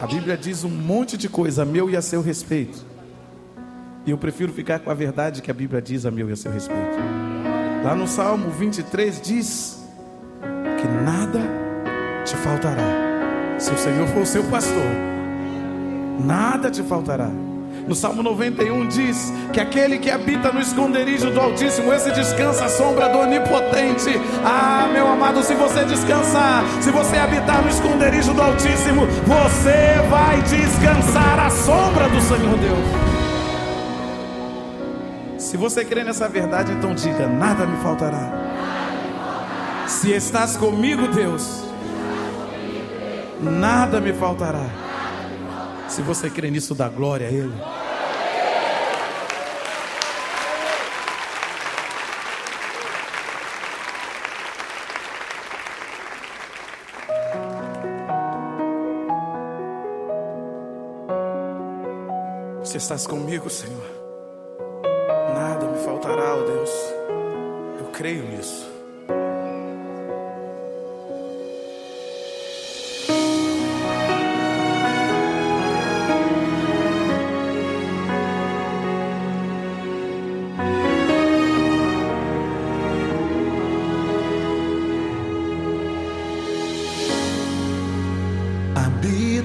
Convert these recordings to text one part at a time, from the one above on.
A Bíblia diz um monte de coisa a meu e a seu respeito. E eu prefiro ficar com a verdade que a Bíblia diz a meu e a seu respeito. Lá no Salmo 23 diz que nada te faltará. Se o Senhor for o seu pastor, nada te faltará. No Salmo 91 diz que aquele que habita no esconderijo do Altíssimo, esse descansa à sombra do Onipotente. Ah, meu amado, se você descansar, se você habitar no esconderijo do Altíssimo, você vai descansar à sombra do Senhor Deus. Se você crê nessa verdade, então diga: nada me faltará. Se estás comigo, Deus, nada me faltará. Se você crê nisso, dá glória a Ele. Se estás comigo, Senhor, nada me faltará, ó Deus. Eu creio nisso.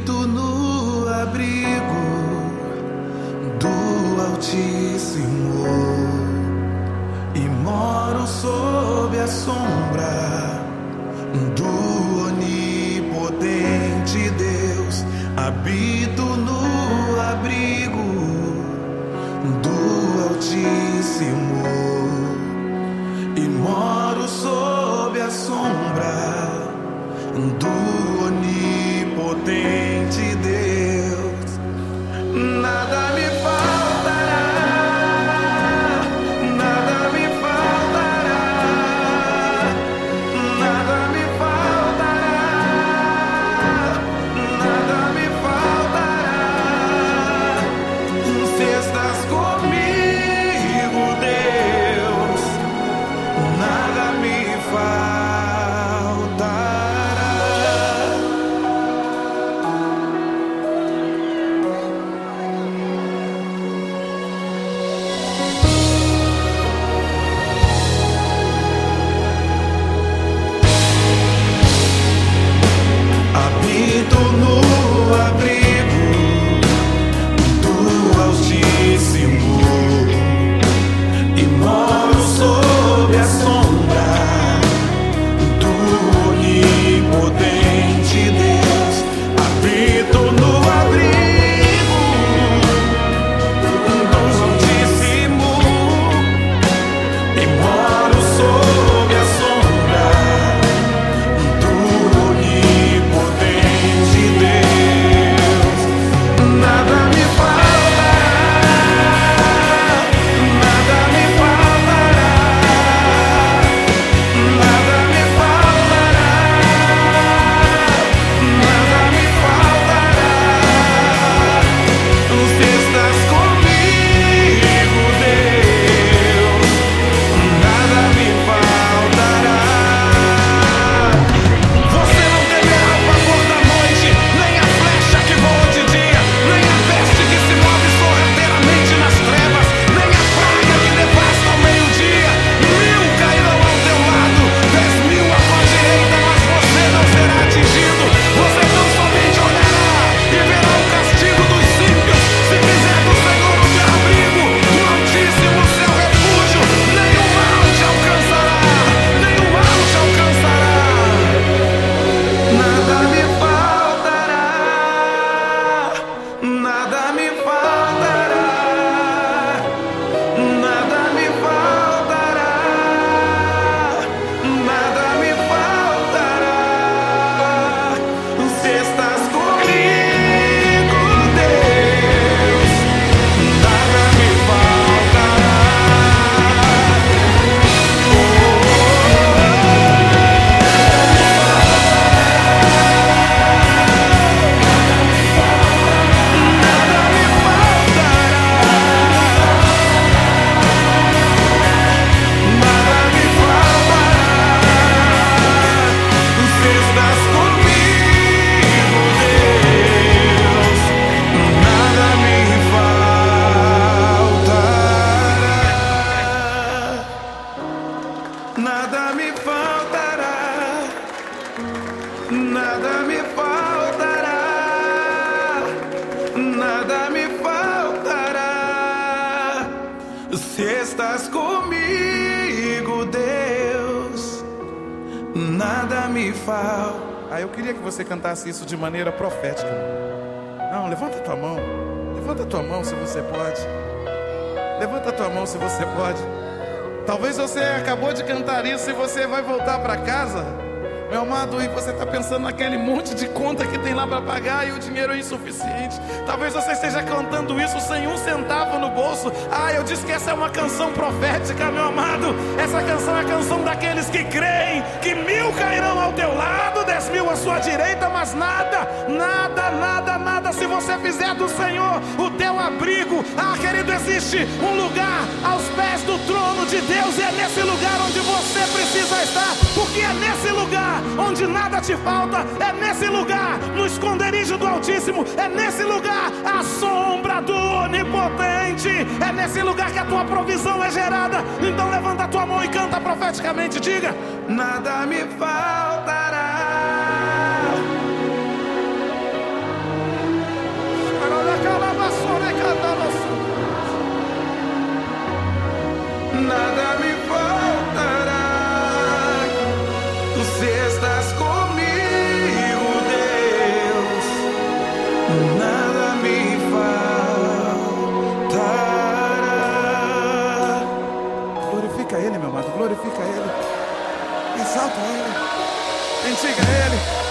Habito no abrigo do Altíssimo e moro sob a sombra do Onipotente Deus. Habito no abrigo do Altíssimo e moro sob a sombra do Onipotente nada me falta. Ah, eu queria que você cantasse isso de maneira profética. Não, levanta tua mão. Levanta tua mão se você pode. Levanta tua mão se você pode. Talvez você acabou de cantar isso e você vai voltar para casa. Meu amado, e você está pensando naquele monte de conta que tem lá para pagar e o dinheiro é insuficiente. Talvez você esteja cantando isso sem um centavo no bolso. Ah, eu disse que essa é uma canção profética, meu amado. Canção daqueles que creem que mil cairão ao teu lado, dez mil à sua direita, mas nada, nada, nada, nada. Se você fizer do Senhor o teu abrigo, ah, querido, existe um lugar aos pés do trono de Deus e é nesse lugar onde você precisa estar, porque é nesse lugar onde nada te falta, é nesse lugar, no esconderijo do Altíssimo, é nesse lugar a sombra do Onipotente, é nesse lugar que a tua provisão é gerada. Então levanta a tua mão e canta profeticamente, diga: Nada me faltará. Faltará. Tu se glorifica Ele, exalta Ele, bendiga Ele.